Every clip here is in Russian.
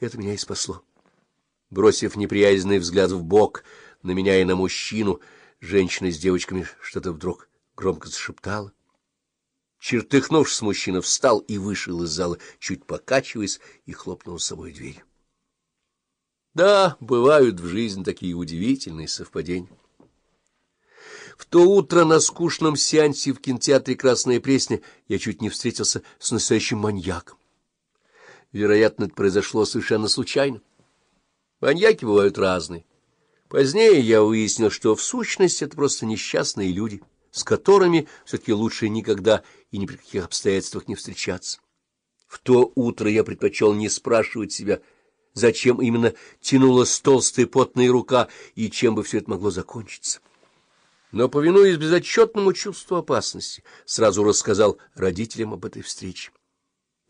Это меня и спасло. Бросив неприязненный взгляд в бок на меня и на мужчину, женщина с девочками что-то вдруг громко зашептала. Чертыхнувшись, мужчина встал и вышел из зала, чуть покачиваясь, и хлопнул с собой дверь. Да, бывают в жизни такие удивительные совпадения. В то утро на скучном сеансе в кинотеатре «Красная пресня» я чуть не встретился с настоящим маньяком. Вероятно, это произошло совершенно случайно. Маньяки бывают разные. Позднее я выяснил, что в сущности это просто несчастные люди, с которыми все-таки лучше никогда и ни при каких обстоятельствах не встречаться. В то утро я предпочел не спрашивать себя, зачем именно тянулась толстая потная рука и чем бы все это могло закончиться. Но, повинуясь безотчетному чувству опасности, сразу рассказал родителям об этой встрече.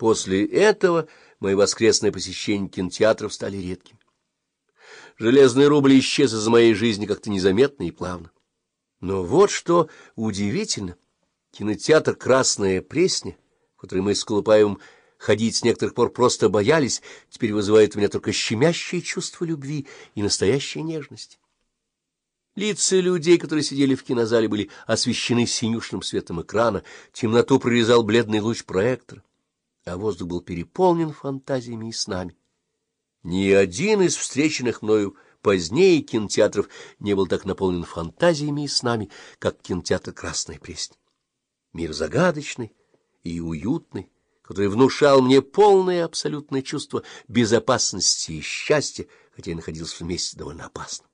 После этого мои воскресные посещения кинотеатров стали редкими. Железный рубль исчез из моей жизни как-то незаметно и плавно. Но вот что удивительно. Кинотеатр «Красная Пресня», в который мы с Колупаевым ходить с некоторых пор просто боялись, теперь вызывает у меня только щемящее чувство любви и настоящей нежности. Лица людей, которые сидели в кинозале, были освещены синюшным светом экрана, темноту прорезал бледный луч проектора, а воздух был переполнен фантазиями и снами. Ни один из встреченных мною позднее кинотеатров не был так наполнен фантазиями и снами, как кинотеатр «Красная Пресня». Мир загадочный и уютный, который внушал мне полное абсолютное чувство безопасности и счастья, хотя и находился вместе довольно опасно.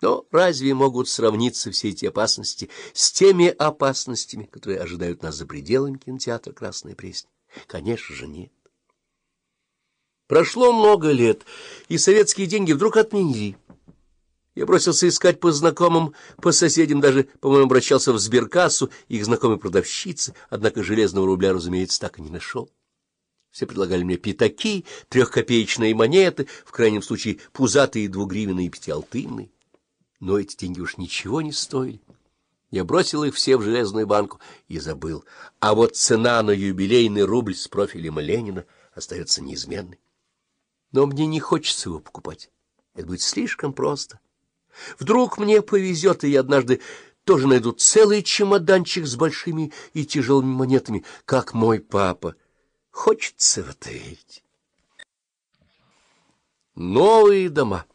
Но разве могут сравниться все эти опасности с теми опасностями, которые ожидают нас за пределами кинотеатра «Красная Пресня»? Конечно же, нет. Прошло много лет, и советские деньги вдруг отменили. Я бросился искать по знакомым, по соседям, даже, по-моему, обращался в сберкассу, их знакомые продавщицы, однако железного рубля, разумеется, так и не нашел. Все предлагали мне пятаки, трехкопеечные монеты, в крайнем случае пузатые двугривенные и пятиалтынные. Но эти деньги уж ничего не стоили. Я бросил их все в железную банку и забыл. А вот цена на юбилейный рубль с профилем Ленина остается неизменной. Но мне не хочется его покупать. Это будет слишком просто. Вдруг мне повезет, и я однажды тоже найду целый чемоданчик с большими и тяжелыми монетами, как мой папа. Хочется в это верить. Новые дома.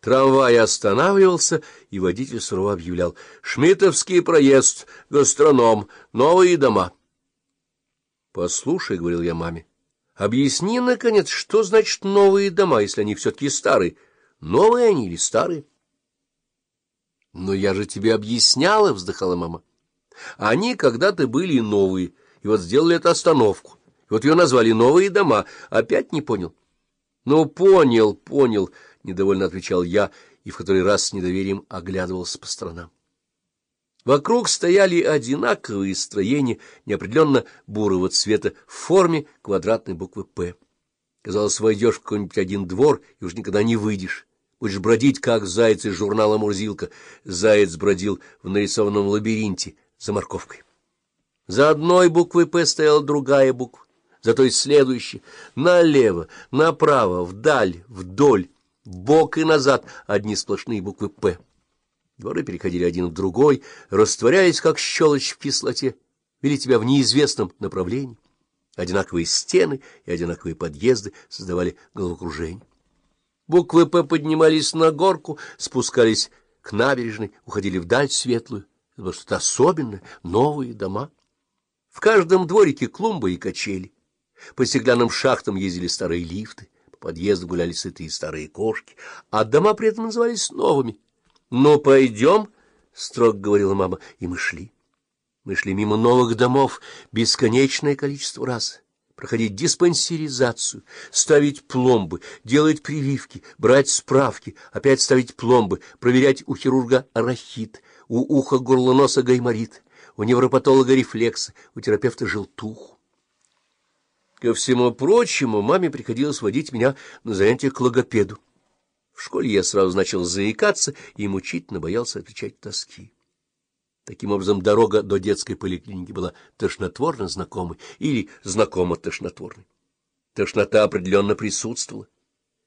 Трамвай останавливался, и водитель сурово объявлял «Шмитовский проезд, гастроном, новые дома». «Послушай», — говорил я маме, Объясни, наконец, что значит новые дома, если они все-таки старые? Новые они или старые? — Но я же тебе объясняла, — вздыхала мама. — Они когда-то были новые, и вот сделали эту остановку. Вот ее назвали «Новые дома». Опять не понял? — Ну, понял, понял, — недовольно отвечал я, и в который раз с недоверием оглядывался по сторонам. Вокруг стояли одинаковые строения неопределенно бурого цвета в форме квадратной буквы «П». Казалось, войдешь в какой-нибудь один двор и уж никогда не выйдешь. Будешь бродить, как заяц из журнала «Мурзилка». Заяц бродил в нарисованном лабиринте за морковкой. За одной буквой «П» стояла другая буква, за той следующая. Налево, направо, вдаль, вдоль, бок и назад одни сплошные буквы «П». Дворы переходили один в другой, растворяясь, как щелочь в кислоте, вели тебя в неизвестном направлении. Одинаковые стены и одинаковые подъезды создавали головокружение. Буквы «П» поднимались на горку, спускались к набережной, уходили вдаль светлую. Это было что-то особенное, новые дома. В каждом дворике клумбы и качели. По стеклянным шахтам ездили старые лифты, по подъезду гуляли сытые старые кошки, а дома при этом назывались новыми —— Ну, пойдем, — строго говорила мама, и мы шли. Мы шли мимо новых домов бесконечное количество раз. Проходить диспансеризацию, ставить пломбы, делать прививки, брать справки, опять ставить пломбы, проверять у хирурга арахит, у уха горлоноса гайморит, у невропатолога рефлексы, у терапевта желтуху. Ко всему прочему, маме приходилось водить меня на занятия к логопеду. В школе я сразу начал заикаться и мучительно боялся отвечать тоски. Таким образом, дорога до детской поликлиники была тошнотворно знакомой или знакомо-тошнотворной. Тошнота определенно присутствовала.